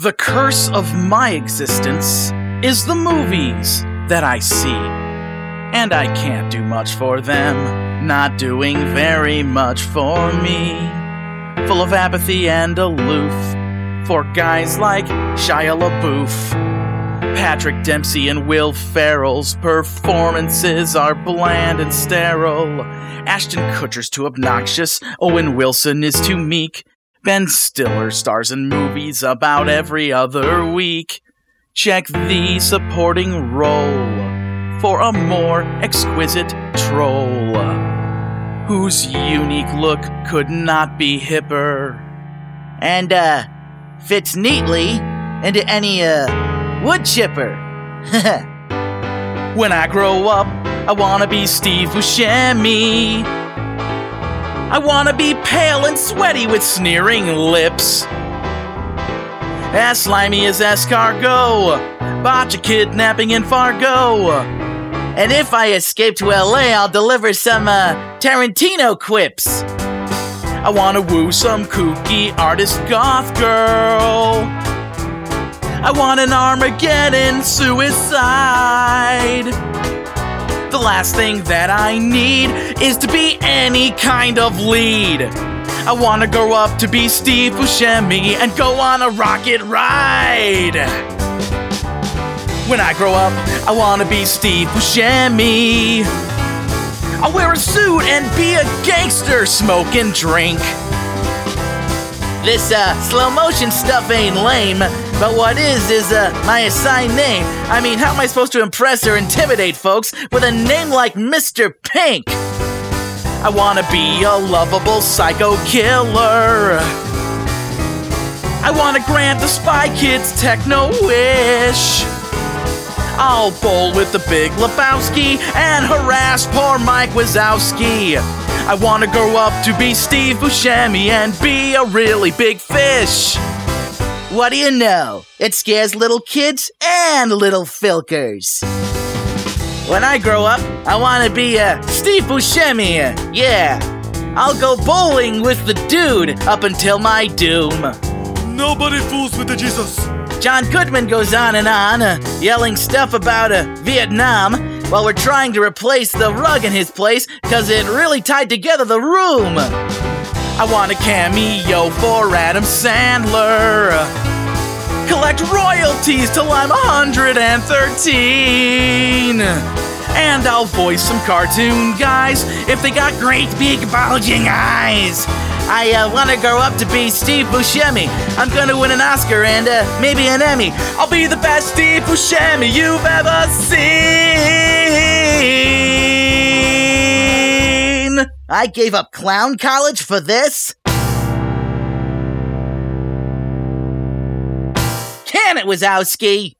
The curse of my existence is the movies that I see. And I can't do much for them, not doing very much for me. Full of apathy and aloof for guys like Shia LaBeouf. Patrick Dempsey and Will Ferrell's performances are bland and sterile. Ashton Kutcher's too obnoxious, Owen Wilson is too meek. Ben Stiller stars in movies about every other week. Check the supporting role for a more exquisite troll whose unique look could not be hipper. and uh fits neatly into any uh wood chipper. When I grow up, I wanna be Steve Buscemi. I wanna be pale and sweaty with sneering lips. As slimy as escargot, botch a kidnapping in Fargo. and if I escape to LA, I'll deliver some uh Tarantino quips. I wanna woo some kooky artist goth girl. I want an Armageddon suicide. The last thing that I need is to be any kind of lead. I wanna grow up to be Steve Buscemi and go on a rocket ride. When I grow up, I wanna be Steve Buscemi. I'll wear a suit and be a gangster, smoke and drink. This uh slow motion stuff ain't lame, but what is is uh my assigned name. I mean, how am I supposed to impress or intimidate folks with a name like Mr. Pink? I wanna be a lovable psycho killer. I wanna grant the Spy Kids techno wish. I'll bowl with the Big Lebowski and harass poor Mike Wazowski. I wanna grow up to be Steve Buscemi and be a really big fish. What do you know? It scares little kids and little filkers. When I grow up, I want to be a Steve Buscemi. Yeah, I'll go bowling with the dude up until my doom. Nobody fools with the Jesus. John Goodman goes on and on, uh, yelling stuff about uh, Vietnam while we're trying to replace the rug in his place because it really tied together the room. I want a cameo for Adam Sandler. Collect royalties till I'm 113. And I'll voice some cartoon guys if they got great big bulging eyes. I uh, want to grow up to be Steve Buscemi. I'm going to win an Oscar and uh, maybe an Emmy. I'll be the best Steve Buscemi you've ever seen. I gave up clown college for this? Can it, Wazowski?